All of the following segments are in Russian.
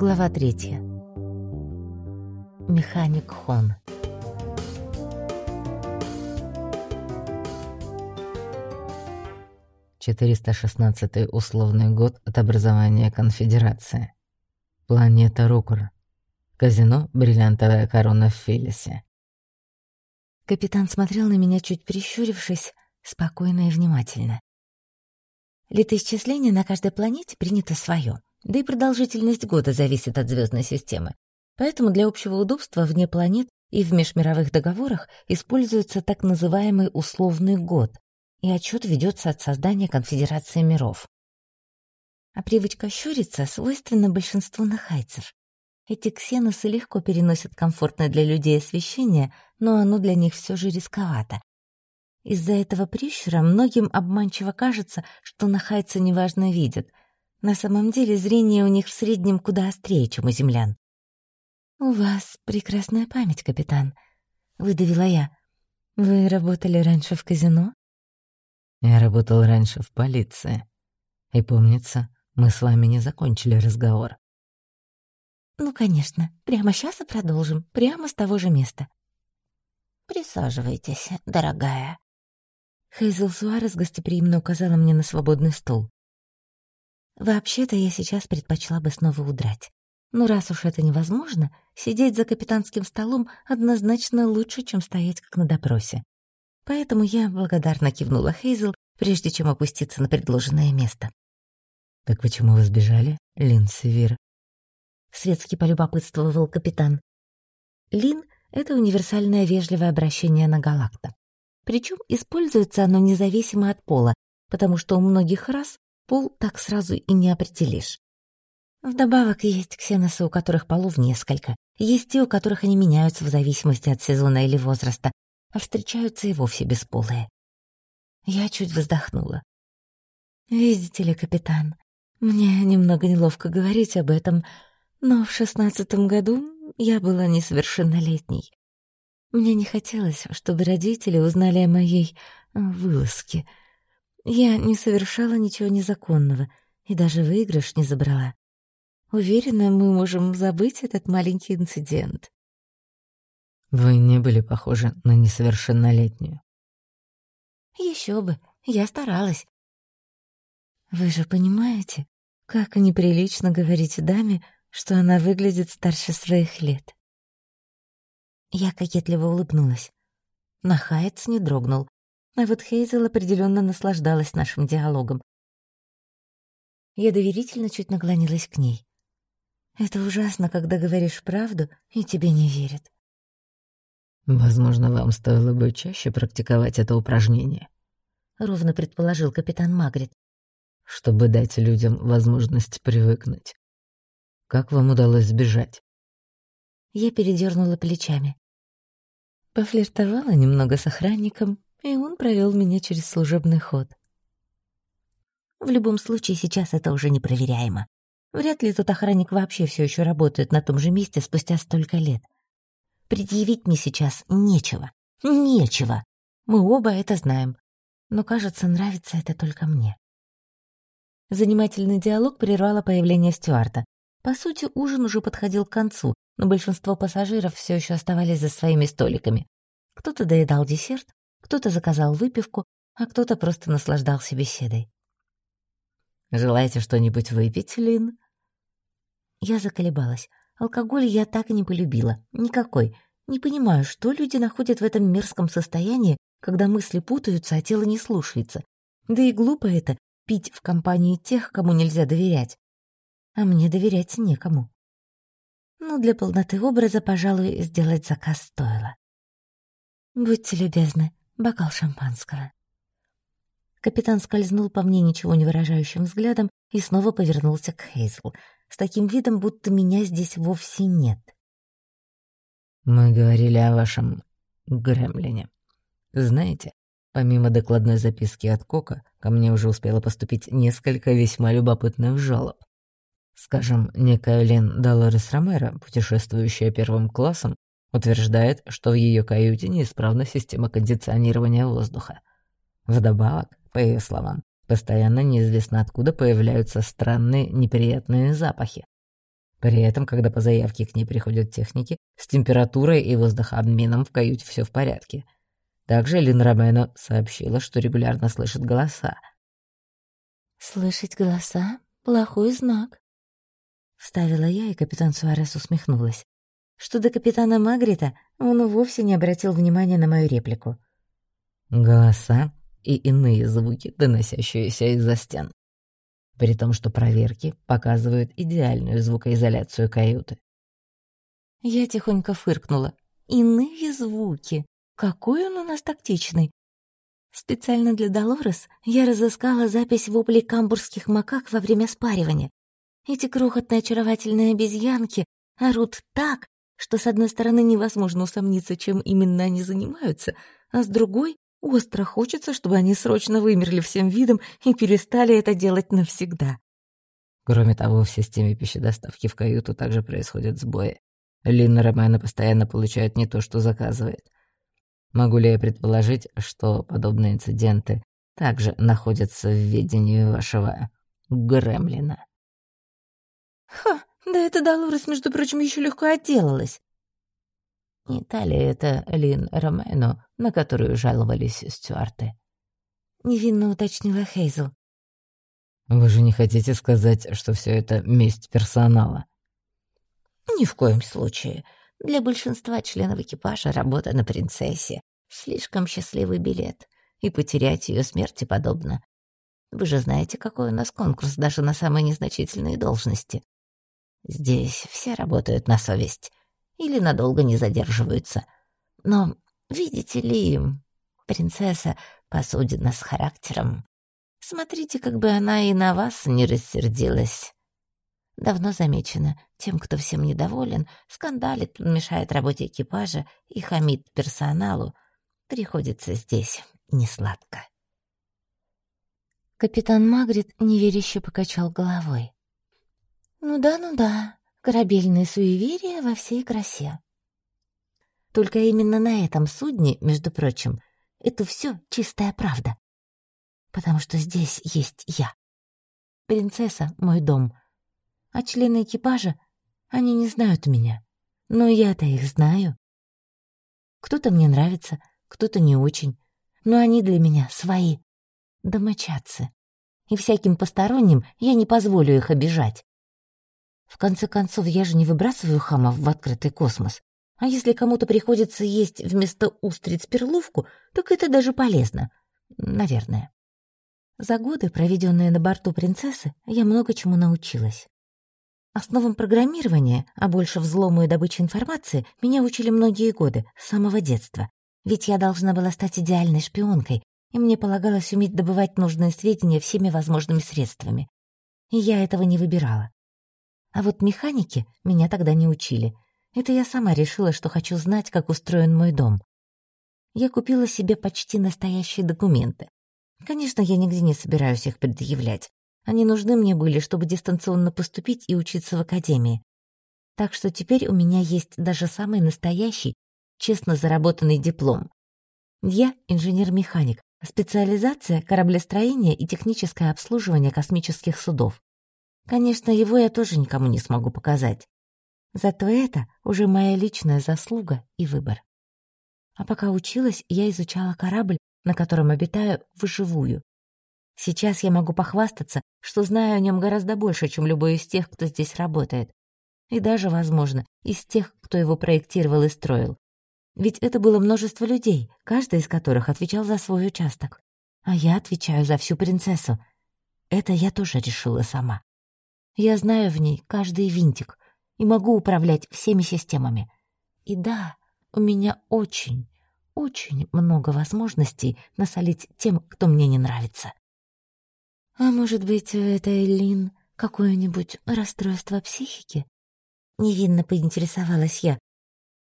Глава третья. Механик Хон. Четыреста шестнадцатый условный год от образования конфедерации. Планета Рукур. Казино «Бриллиантовая корона» в Филисе. Капитан смотрел на меня, чуть прищурившись, спокойно и внимательно. Летоисчисление на каждой планете принято свое. Да и продолжительность года зависит от звездной системы. Поэтому для общего удобства вне планет и в межмировых договорах используется так называемый условный год, и отчет ведется от создания конфедерации миров. А привычка щуриться свойственна большинству нахайцев. Эти ксеносы легко переносят комфортное для людей освещение, но оно для них все же рисковато. Из-за этого прищура многим обманчиво кажется, что нахайцы неважно видят — на самом деле зрение у них в среднем куда острее, чем у землян. «У вас прекрасная память, капитан», — выдавила я. «Вы работали раньше в казино?» «Я работал раньше в полиции. И помнится, мы с вами не закончили разговор». «Ну, конечно. Прямо сейчас и продолжим. Прямо с того же места». «Присаживайтесь, дорогая». Хейзел Суарес гостеприимно указала мне на свободный стул. Вообще-то я сейчас предпочла бы снова удрать. Но раз уж это невозможно, сидеть за капитанским столом однозначно лучше, чем стоять как на допросе. Поэтому я благодарно кивнула Хейзел, прежде чем опуститься на предложенное место. «Так почему вы сбежали, Лин Севир?» Светски полюбопытствовал капитан. Лин — это универсальное вежливое обращение на галакта. Причем используется оно независимо от пола, потому что у многих рас пол так сразу и не определишь. Вдобавок есть ксеносы, у которых полов несколько, есть те, у которых они меняются в зависимости от сезона или возраста, а встречаются и вовсе бесполые. Я чуть вздохнула. «Видите ли, капитан, мне немного неловко говорить об этом, но в шестнадцатом году я была несовершеннолетней. Мне не хотелось, чтобы родители узнали о моей вылазке — я не совершала ничего незаконного и даже выигрыш не забрала. Уверена, мы можем забыть этот маленький инцидент. Вы не были похожи на несовершеннолетнюю. Еще бы, я старалась. Вы же понимаете, как неприлично говорить даме, что она выглядит старше своих лет. Я кокетливо улыбнулась. Нахаец не дрогнул, а вот Хейзел определенно наслаждалась нашим диалогом. Я доверительно чуть наклонилась к ней. Это ужасно, когда говоришь правду, и тебе не верят. Возможно, вам стоило бы чаще практиковать это упражнение, ровно предположил капитан Магрит. Чтобы дать людям возможность привыкнуть. Как вам удалось сбежать? Я передернула плечами. Пофлиртовала немного с охранником, и он провел меня через служебный ход. В любом случае, сейчас это уже непроверяемо. Вряд ли тот охранник вообще все еще работает на том же месте спустя столько лет. Предъявить мне сейчас нечего. Нечего. Мы оба это знаем. Но, кажется, нравится это только мне. Занимательный диалог прервало появление Стюарта. По сути, ужин уже подходил к концу, но большинство пассажиров все еще оставались за своими столиками. Кто-то доедал десерт, кто-то заказал выпивку, а кто-то просто наслаждался беседой. «Желаете что-нибудь выпить, Лин?» Я заколебалась. Алкоголь я так и не полюбила. Никакой. Не понимаю, что люди находят в этом мерзком состоянии, когда мысли путаются, а тело не слушается. Да и глупо это — пить в компании тех, кому нельзя доверять. А мне доверять некому. Ну, для полноты образа, пожалуй, сделать заказ стоило. «Будьте любезны, бокал шампанского. Капитан скользнул по мне ничего не выражающим взглядом и снова повернулся к Хейзл, с таким видом, будто меня здесь вовсе нет. «Мы говорили о вашем гремлине. Знаете, помимо докладной записки от Кока, ко мне уже успело поступить несколько весьма любопытных жалоб. Скажем, некая Лен Долорес Ромеро, путешествующая первым классом, Утверждает, что в ее каюте неисправна система кондиционирования воздуха. Вдобавок, по ее словам, постоянно неизвестно откуда появляются странные неприятные запахи. При этом, когда по заявке к ней приходят техники, с температурой и воздухообменом в каюте все в порядке. Также Лин Ромено сообщила, что регулярно слышит голоса. «Слышать голоса — плохой знак», — вставила я, и капитан Суарес усмехнулась. Что до капитана Магрита, он вовсе не обратил внимания на мою реплику. «Голоса и иные звуки, доносящиеся из-за стен при том, что проверки показывают идеальную звукоизоляцию каюты. Я тихонько фыркнула. Иные звуки. Какой он у нас тактичный. Специально для Долорес я разыскала запись воплей камбурских макак во время спаривания. Эти крохотные очаровательные обезьянки орут так, что с одной стороны невозможно усомниться, чем именно они занимаются, а с другой Остро хочется, чтобы они срочно вымерли всем видом и перестали это делать навсегда. Кроме того, в системе пищедоставки в каюту также происходят сбои. Линна Ромена постоянно получает не то, что заказывает. Могу ли я предположить, что подобные инциденты также находятся в ведении вашего гремлина? Ха, да это Долорес, между прочим, еще легко отделалась. Не та ли это Лин Ромено, на которую жаловались стюарты? Невинно уточнила Хейзл. Вы же не хотите сказать, что все это месть персонала? Ни в коем случае. Для большинства членов экипажа работа на принцессе — слишком счастливый билет, и потерять ее смерти подобно. Вы же знаете, какой у нас конкурс даже на самые незначительные должности. Здесь все работают на совесть или надолго не задерживаются. Но, видите ли, принцесса посудина с характером. Смотрите, как бы она и на вас не рассердилась. Давно замечено, тем, кто всем недоволен, скандалит, мешает работе экипажа и хамит персоналу, приходится здесь несладко. Капитан Магрит неверяще покачал головой. «Ну да, ну да, Корабельные суеверия во всей красе. Только именно на этом судне, между прочим, это все чистая правда. Потому что здесь есть я. Принцесса — мой дом. А члены экипажа, они не знают меня. Но я-то их знаю. Кто-то мне нравится, кто-то не очень. Но они для меня свои. Домочадцы. И всяким посторонним я не позволю их обижать. В конце концов, я же не выбрасываю хамов в открытый космос. А если кому-то приходится есть вместо устриц перловку, так это даже полезно. Наверное. За годы, проведенные на борту принцессы, я много чему научилась. Основам программирования, а больше взлому и добыче информации, меня учили многие годы, с самого детства. Ведь я должна была стать идеальной шпионкой, и мне полагалось уметь добывать нужные сведения всеми возможными средствами. И я этого не выбирала. А вот механики меня тогда не учили. Это я сама решила, что хочу знать, как устроен мой дом. Я купила себе почти настоящие документы. Конечно, я нигде не собираюсь их предъявлять. Они нужны мне были, чтобы дистанционно поступить и учиться в академии. Так что теперь у меня есть даже самый настоящий, честно заработанный диплом. Я инженер-механик, специализация — кораблестроение и техническое обслуживание космических судов. Конечно, его я тоже никому не смогу показать. Зато это уже моя личная заслуга и выбор. А пока училась, я изучала корабль, на котором обитаю вживую. Сейчас я могу похвастаться, что знаю о нем гораздо больше, чем любой из тех, кто здесь работает. И даже, возможно, из тех, кто его проектировал и строил. Ведь это было множество людей, каждый из которых отвечал за свой участок. А я отвечаю за всю принцессу. Это я тоже решила сама. Я знаю в ней каждый винтик и могу управлять всеми системами. И да, у меня очень, очень много возможностей насолить тем, кто мне не нравится. А может быть, это Элин какое-нибудь расстройство психики? Невинно поинтересовалась я.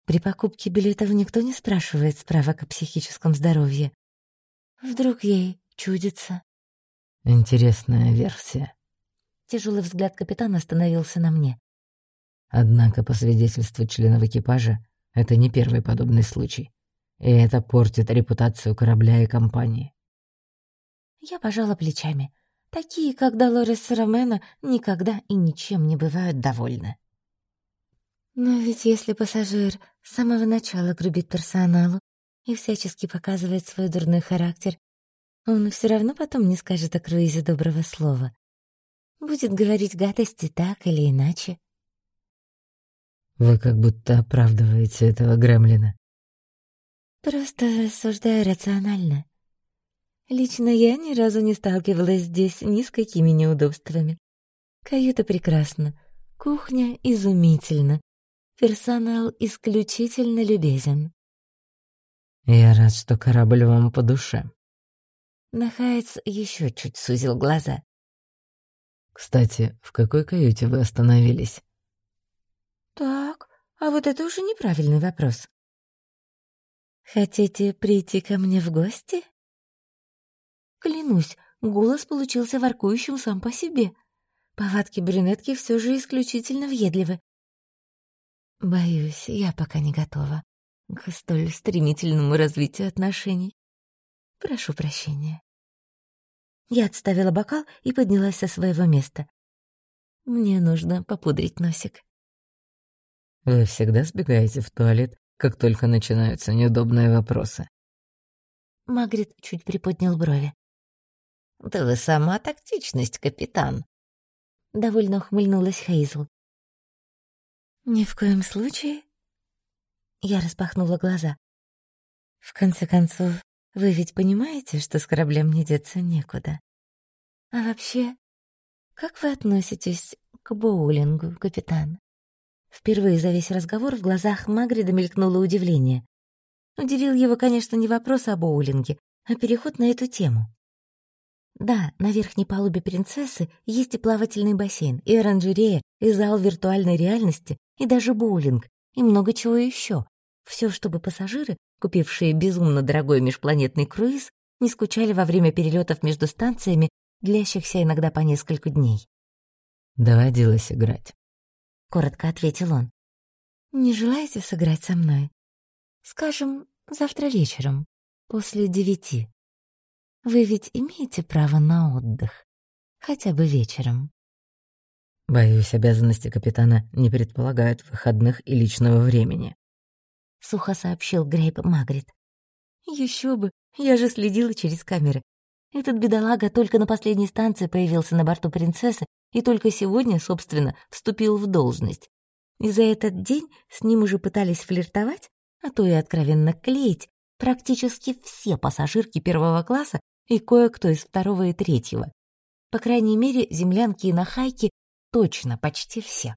При покупке билетов никто не спрашивает справок о психическом здоровье. Вдруг ей чудится. Интересная версия. Тяжелый взгляд капитана остановился на мне. Однако, по свидетельству членов экипажа, это не первый подобный случай. И это портит репутацию корабля и компании. Я пожала плечами. Такие, как Долорес Ромена, никогда и ничем не бывают довольны. Но ведь если пассажир с самого начала грубит персоналу и всячески показывает свой дурной характер, он все равно потом не скажет о круизе доброго слова. Будет говорить гадости так или иначе. Вы как будто оправдываете этого гремлина. Просто рассуждаю рационально. Лично я ни разу не сталкивалась здесь ни с какими неудобствами. Каюта прекрасна, кухня изумительна, персонал исключительно любезен. Я рад, что корабль вам по душе. Нахаец еще чуть сузил глаза. Кстати, в какой каюте вы остановились? Так, а вот это уже неправильный вопрос. Хотите прийти ко мне в гости? Клянусь, голос получился воркующим сам по себе. Повадки брюнетки все же исключительно въедливы. Боюсь, я пока не готова к столь стремительному развитию отношений. Прошу прощения. Я отставила бокал и поднялась со своего места. Мне нужно попудрить носик. Вы всегда сбегаете в туалет, как только начинаются неудобные вопросы. Магрит чуть приподнял брови. «Да вы сама тактичность, капитан!» Довольно ухмыльнулась Хейзл. «Ни в коем случае». Я распахнула глаза. «В конце концов, вы ведь понимаете, что с кораблем не деться некуда. А вообще, как вы относитесь к боулингу, капитан?» Впервые за весь разговор в глазах Магрида мелькнуло удивление. Удивил его, конечно, не вопрос о боулинге, а переход на эту тему. Да, на верхней палубе принцессы есть и плавательный бассейн, и оранжерея, и зал виртуальной реальности, и даже боулинг, и много чего еще. Все, чтобы пассажиры, купившие безумно дорогой межпланетный круиз, не скучали во время перелетов между станциями, длящихся иногда по несколько дней. Доводилось играть. Коротко ответил он. Не желаете сыграть со мной? Скажем, завтра вечером, после девяти. Вы ведь имеете право на отдых, хотя бы вечером. Боюсь, обязанности капитана не предполагают выходных и личного времени. Сухо сообщил Грейп Магрит. Еще бы, я же следила через камеры. Этот бедолага только на последней станции появился на борту принцессы и только сегодня, собственно, вступил в должность. И за этот день с ним уже пытались флиртовать, а то и откровенно клеить, практически все пассажирки первого класса и кое-кто из второго и третьего. По крайней мере, землянки и нахайки точно почти все.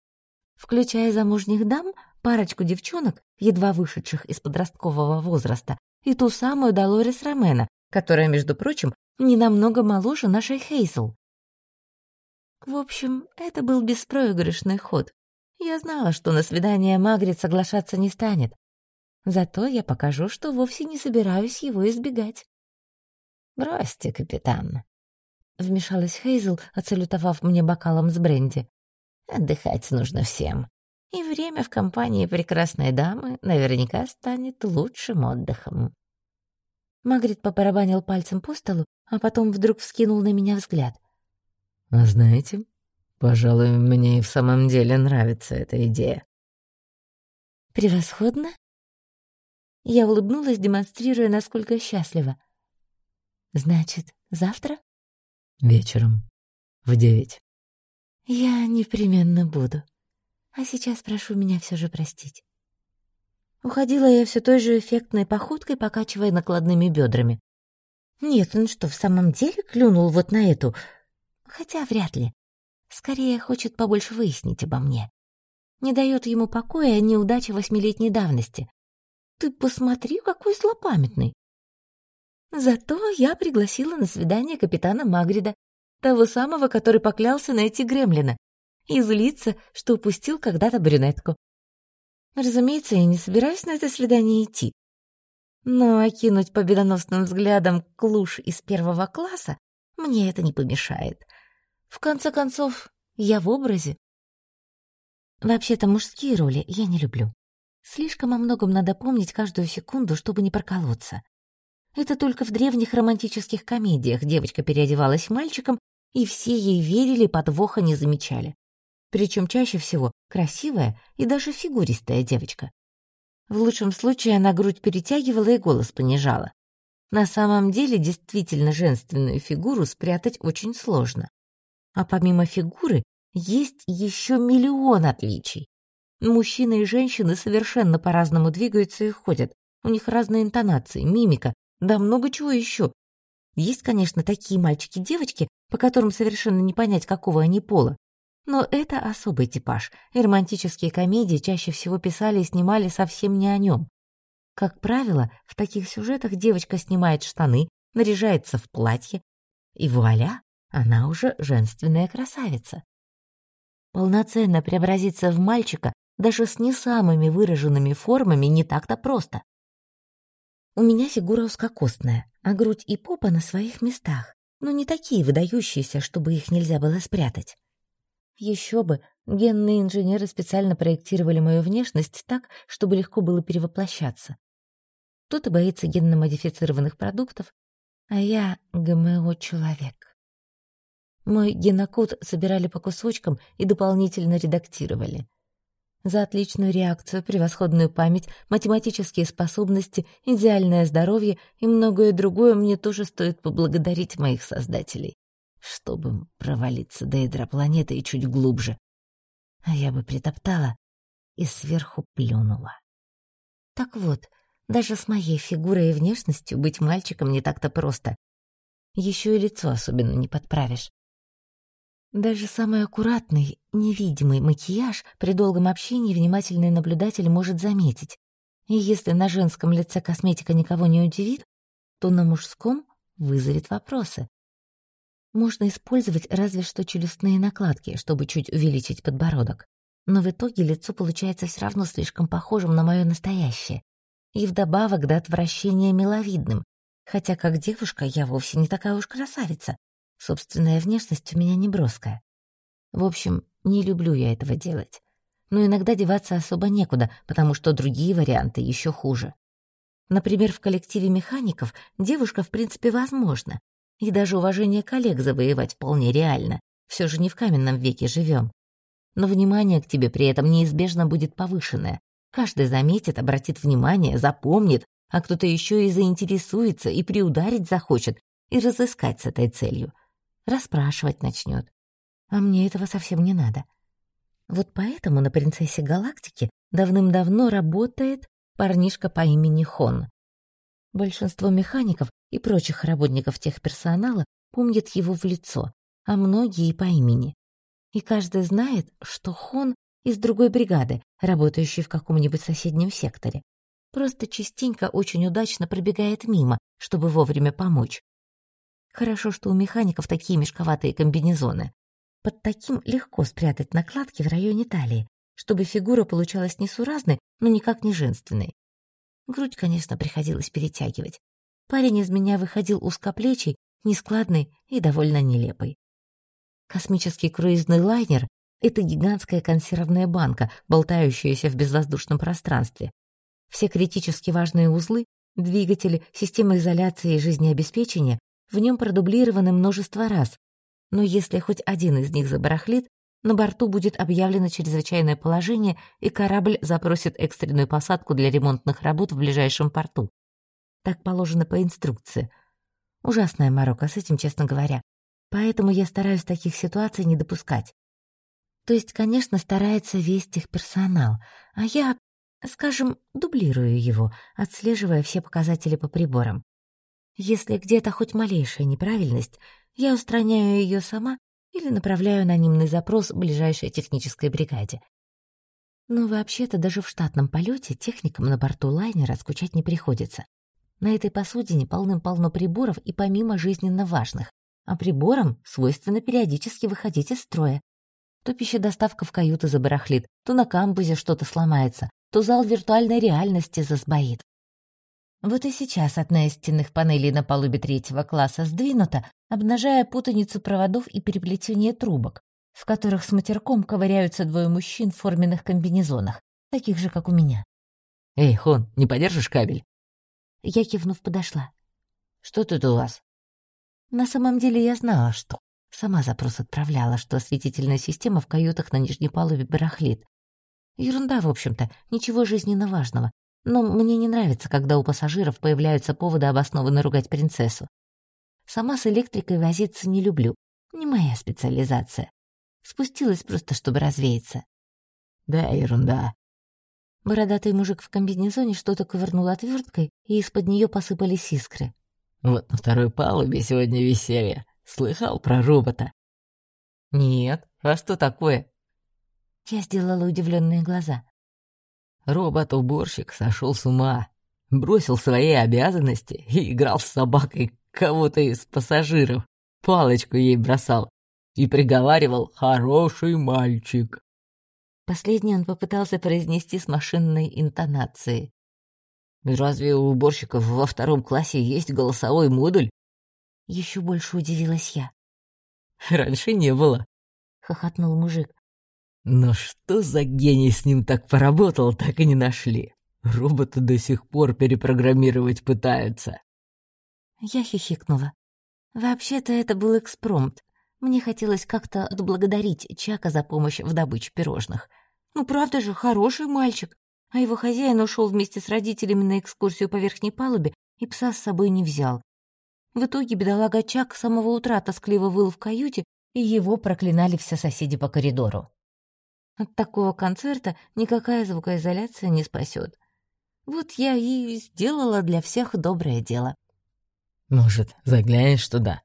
Включая замужних дам, парочку девчонок, едва вышедших из подросткового возраста, и ту самую Долорес Ромена, которая, между прочим, не намного моложе нашей Хейзл. В общем, это был беспроигрышный ход. Я знала, что на свидание Магрит соглашаться не станет. Зато я покажу, что вовсе не собираюсь его избегать. «Бросьте, капитан», — вмешалась Хейзл, отсалютовав мне бокалом с бренди. «Отдыхать нужно всем, и время в компании прекрасной дамы наверняка станет лучшим отдыхом». Магрит попарабанил пальцем по столу, а потом вдруг вскинул на меня взгляд. «А знаете, пожалуй, мне и в самом деле нравится эта идея». «Превосходно?» Я улыбнулась, демонстрируя, насколько счастлива. Значит, завтра? Вечером. В девять. Я непременно буду. А сейчас прошу меня все же простить. Уходила я все той же эффектной походкой, покачивая накладными бедрами. Нет, он что, в самом деле клюнул вот на эту? Хотя вряд ли. Скорее хочет побольше выяснить обо мне. Не дает ему покоя неудача восьмилетней давности. Ты посмотри, какой злопамятный. Зато я пригласила на свидание капитана Магрида, того самого, который поклялся найти Гремлина, и злиться, что упустил когда-то брюнетку. Разумеется, я не собираюсь на это свидание идти. Но окинуть победоносным взглядом клуш из первого класса мне это не помешает. В конце концов, я в образе. Вообще-то мужские роли я не люблю. Слишком о многом надо помнить каждую секунду, чтобы не проколоться. Это только в древних романтических комедиях девочка переодевалась мальчиком, и все ей верили, подвоха не замечали. Причем чаще всего красивая и даже фигуристая девочка. В лучшем случае она грудь перетягивала и голос понижала. На самом деле действительно женственную фигуру спрятать очень сложно. А помимо фигуры есть еще миллион отличий. Мужчины и женщины совершенно по-разному двигаются и ходят. У них разные интонации, мимика, да много чего еще. Есть, конечно, такие мальчики-девочки, по которым совершенно не понять, какого они пола. Но это особый типаж, и романтические комедии чаще всего писали и снимали совсем не о нем. Как правило, в таких сюжетах девочка снимает штаны, наряжается в платье, и вуаля, она уже женственная красавица. Полноценно преобразиться в мальчика даже с не самыми выраженными формами не так-то просто. У меня фигура узкокостная, а грудь и попа на своих местах, но не такие выдающиеся, чтобы их нельзя было спрятать. Еще бы, генные инженеры специально проектировали мою внешность так, чтобы легко было перевоплощаться. Кто-то боится генно-модифицированных продуктов, а я ГМО-человек. Мой генокод собирали по кусочкам и дополнительно редактировали. За отличную реакцию, превосходную память, математические способности, идеальное здоровье и многое другое мне тоже стоит поблагодарить моих создателей, чтобы провалиться до ядра планеты и чуть глубже. А я бы притоптала и сверху плюнула. Так вот, даже с моей фигурой и внешностью быть мальчиком не так-то просто. Еще и лицо особенно не подправишь. Даже самый аккуратный, невидимый макияж при долгом общении внимательный наблюдатель может заметить. И если на женском лице косметика никого не удивит, то на мужском вызовет вопросы. Можно использовать разве что челюстные накладки, чтобы чуть увеличить подбородок. Но в итоге лицо получается все равно слишком похожим на мое настоящее. И вдобавок до отвращения миловидным. Хотя как девушка я вовсе не такая уж красавица. Собственная внешность у меня не броская. В общем, не люблю я этого делать. Но иногда деваться особо некуда, потому что другие варианты еще хуже. Например, в коллективе механиков девушка в принципе возможна. И даже уважение коллег завоевать вполне реально. Все же не в каменном веке живем. Но внимание к тебе при этом неизбежно будет повышенное. Каждый заметит, обратит внимание, запомнит, а кто-то еще и заинтересуется и приударить захочет, и разыскать с этой целью расспрашивать начнет. А мне этого совсем не надо. Вот поэтому на «Принцессе Галактики» давным-давно работает парнишка по имени Хон. Большинство механиков и прочих работников техперсонала помнят его в лицо, а многие и по имени. И каждый знает, что Хон из другой бригады, работающей в каком-нибудь соседнем секторе. Просто частенько очень удачно пробегает мимо, чтобы вовремя помочь. Хорошо, что у механиков такие мешковатые комбинезоны. Под таким легко спрятать накладки в районе талии, чтобы фигура получалась несуразной, но никак не женственной. Грудь, конечно, приходилось перетягивать. Парень из меня выходил узкоплечий, нескладный и довольно нелепый. Космический круизный лайнер — это гигантская консервная банка, болтающаяся в безвоздушном пространстве. Все критически важные узлы, двигатели, системы изоляции и жизнеобеспечения в нем продублированы множество раз, но если хоть один из них забарахлит, на борту будет объявлено чрезвычайное положение, и корабль запросит экстренную посадку для ремонтных работ в ближайшем порту. Так положено по инструкции. Ужасная морока с этим, честно говоря. Поэтому я стараюсь таких ситуаций не допускать. То есть, конечно, старается весь техперсонал, а я, скажем, дублирую его, отслеживая все показатели по приборам. Если где-то хоть малейшая неправильность, я устраняю ее сама или направляю анонимный запрос ближайшей технической бригаде. Но вообще-то даже в штатном полете техникам на борту лайнера скучать не приходится. На этой посудине полным-полно приборов и помимо жизненно важных, а приборам свойственно периодически выходить из строя. То пищедоставка в каюты забарахлит, то на камбузе что-то сломается, то зал виртуальной реальности засбоит. Вот и сейчас одна из стенных панелей на палубе третьего класса сдвинута, обнажая путаницу проводов и переплетение трубок, в которых с матерком ковыряются двое мужчин в форменных комбинезонах, таких же, как у меня. «Эй, Хон, не подержишь кабель?» Я, кивнув, подошла. «Что тут у вас?» На самом деле я знала, что. Сама запрос отправляла, что осветительная система в каютах на нижней палубе барахлит. Ерунда, в общем-то, ничего жизненно важного. Но мне не нравится, когда у пассажиров появляются поводы обоснованно ругать принцессу. Сама с электрикой возиться не люблю. Не моя специализация. Спустилась просто, чтобы развеяться. Да, ерунда. Бородатый мужик в комбинезоне что-то ковырнул отверткой, и из-под нее посыпались искры. Вот на второй палубе сегодня веселье. Слыхал про робота? Нет, а что такое? Я сделала удивленные глаза. Робот-уборщик сошел с ума, бросил свои обязанности и играл с собакой кого-то из пассажиров, палочку ей бросал и приговаривал «хороший мальчик». Последний он попытался произнести с машинной интонацией. «Разве у уборщиков во втором классе есть голосовой модуль?» Еще больше удивилась я. «Раньше не было», — хохотнул мужик. Но что за гений с ним так поработал, так и не нашли. Роботы до сих пор перепрограммировать пытаются. Я хихикнула. Вообще-то это был экспромт. Мне хотелось как-то отблагодарить Чака за помощь в добыче пирожных. Ну, правда же, хороший мальчик. А его хозяин ушел вместе с родителями на экскурсию по верхней палубе и пса с собой не взял. В итоге бедолага Чак с самого утра тоскливо выл в каюте, и его проклинали все соседи по коридору. От такого концерта никакая звукоизоляция не спасет. Вот я и сделала для всех доброе дело. «Может, заглянешь туда?»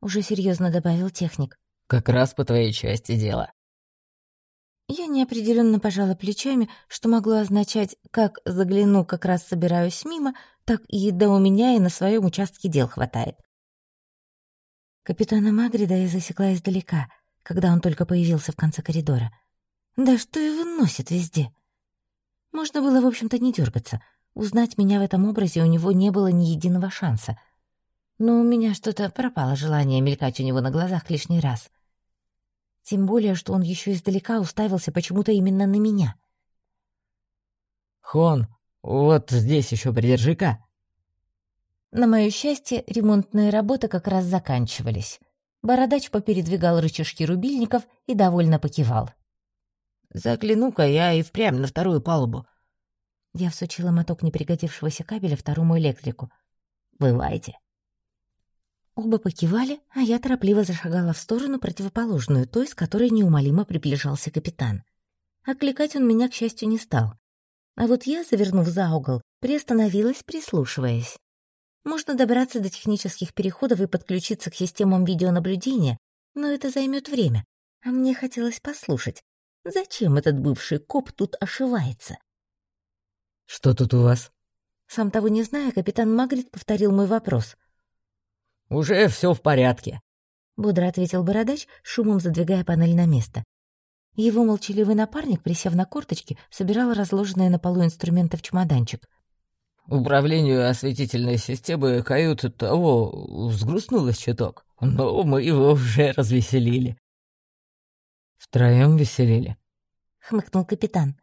Уже серьезно добавил техник. «Как раз по твоей части дела». Я неопределенно пожала плечами, что могло означать, как загляну, как раз собираюсь мимо, так и да у меня и на своем участке дел хватает. Капитана Магрида я засекла издалека, когда он только появился в конце коридора — да что его носит везде? Можно было, в общем-то, не дергаться. Узнать меня в этом образе у него не было ни единого шанса. Но у меня что-то пропало желание мелькать у него на глазах лишний раз. Тем более, что он еще издалека уставился почему-то именно на меня. «Хон, вот здесь еще придержи-ка». На мое счастье, ремонтные работы как раз заканчивались. Бородач попередвигал рычажки рубильников и довольно покивал. Загляну-ка я и впрямь на вторую палубу. Я всучила моток непригодившегося кабеля второму электрику. «Бывайте». Оба покивали, а я торопливо зашагала в сторону, противоположную той, с которой неумолимо приближался капитан. Окликать он меня, к счастью, не стал. А вот я, завернув за угол, приостановилась, прислушиваясь. Можно добраться до технических переходов и подключиться к системам видеонаблюдения, но это займет время, а мне хотелось послушать, Зачем этот бывший коп тут ошивается? «Что тут у вас?» Сам того не зная, капитан Магрит повторил мой вопрос. «Уже все в порядке», — бодро ответил бородач, шумом задвигая панель на место. Его молчаливый напарник, присев на корточки, собирал разложенные на полу инструменты в чемоданчик. «Управлению осветительной системы каюты того взгрустнулось чуток, но мы его уже развеселили». «Втроем веселили?» — хмыкнул капитан.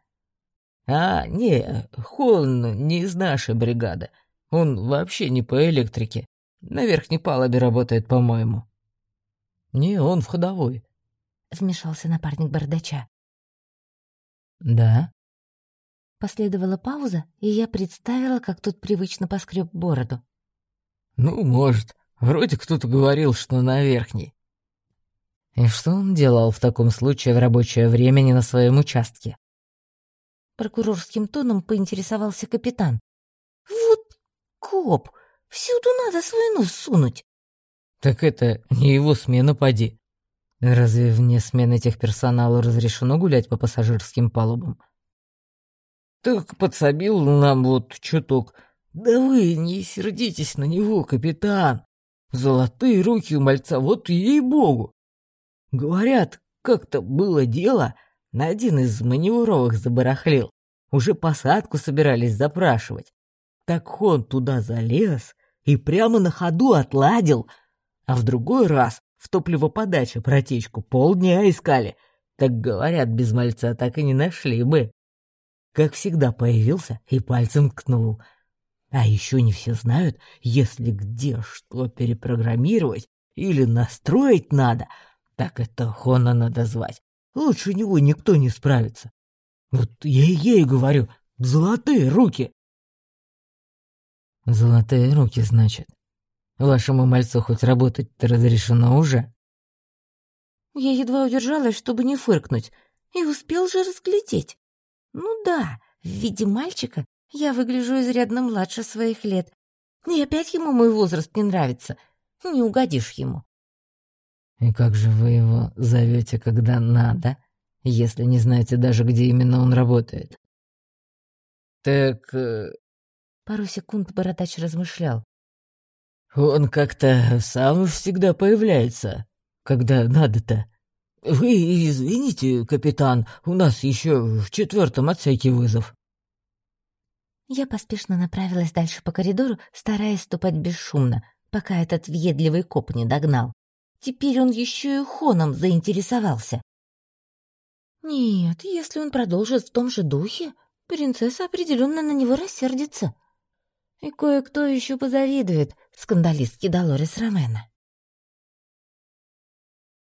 «А, не, Хон не из нашей бригады. Он вообще не по электрике. На верхней палубе работает, по-моему». «Не, он в ходовой», — вмешался напарник бардача. «Да?» Последовала пауза, и я представила, как тут привычно поскреб бороду. «Ну, может. Вроде кто-то говорил, что на верхней. И что он делал в таком случае в рабочее время не на своем участке? Прокурорским тоном поинтересовался капитан. «Вот коп, всюду надо свой нос сунуть». «Так это не его смена, поди. Разве вне смены техперсоналу разрешено гулять по пассажирским палубам?» «Так подсобил нам вот чуток. Да вы не сердитесь на него, капитан. Золотые руки у мальца, вот ей-богу. Говорят, как-то было дело, на один из маневровых забарахлил. Уже посадку собирались запрашивать. Так он туда залез и прямо на ходу отладил. А в другой раз в топливоподаче протечку полдня искали. Так говорят, без мальца так и не нашли бы. Как всегда появился и пальцем ткнул. А еще не все знают, если где что перепрограммировать, или настроить надо, так это Хона надо звать. Лучше него никто не справится. Вот я ей говорю, золотые руки. Золотые руки, значит. Вашему мальцу хоть работать-то разрешено уже? Я едва удержалась, чтобы не фыркнуть, и успел же разглядеть. Ну да, в виде мальчика я выгляжу изрядно младше своих лет. И опять ему мой возраст не нравится. Не угодишь ему. И как же вы его зовете, когда надо, если не знаете даже, где именно он работает? Так... Э, Пару секунд бородач размышлял. Он как-то сам всегда появляется, когда надо-то. Вы извините, капитан, у нас еще в четвертом отсеке вызов. Я поспешно направилась дальше по коридору, стараясь ступать бесшумно, пока этот въедливый коп не догнал. Теперь он еще и хоном заинтересовался. Нет, если он продолжит в том же духе, принцесса определенно на него рассердится. И кое-кто еще позавидует скандалистке Долорес Ромена.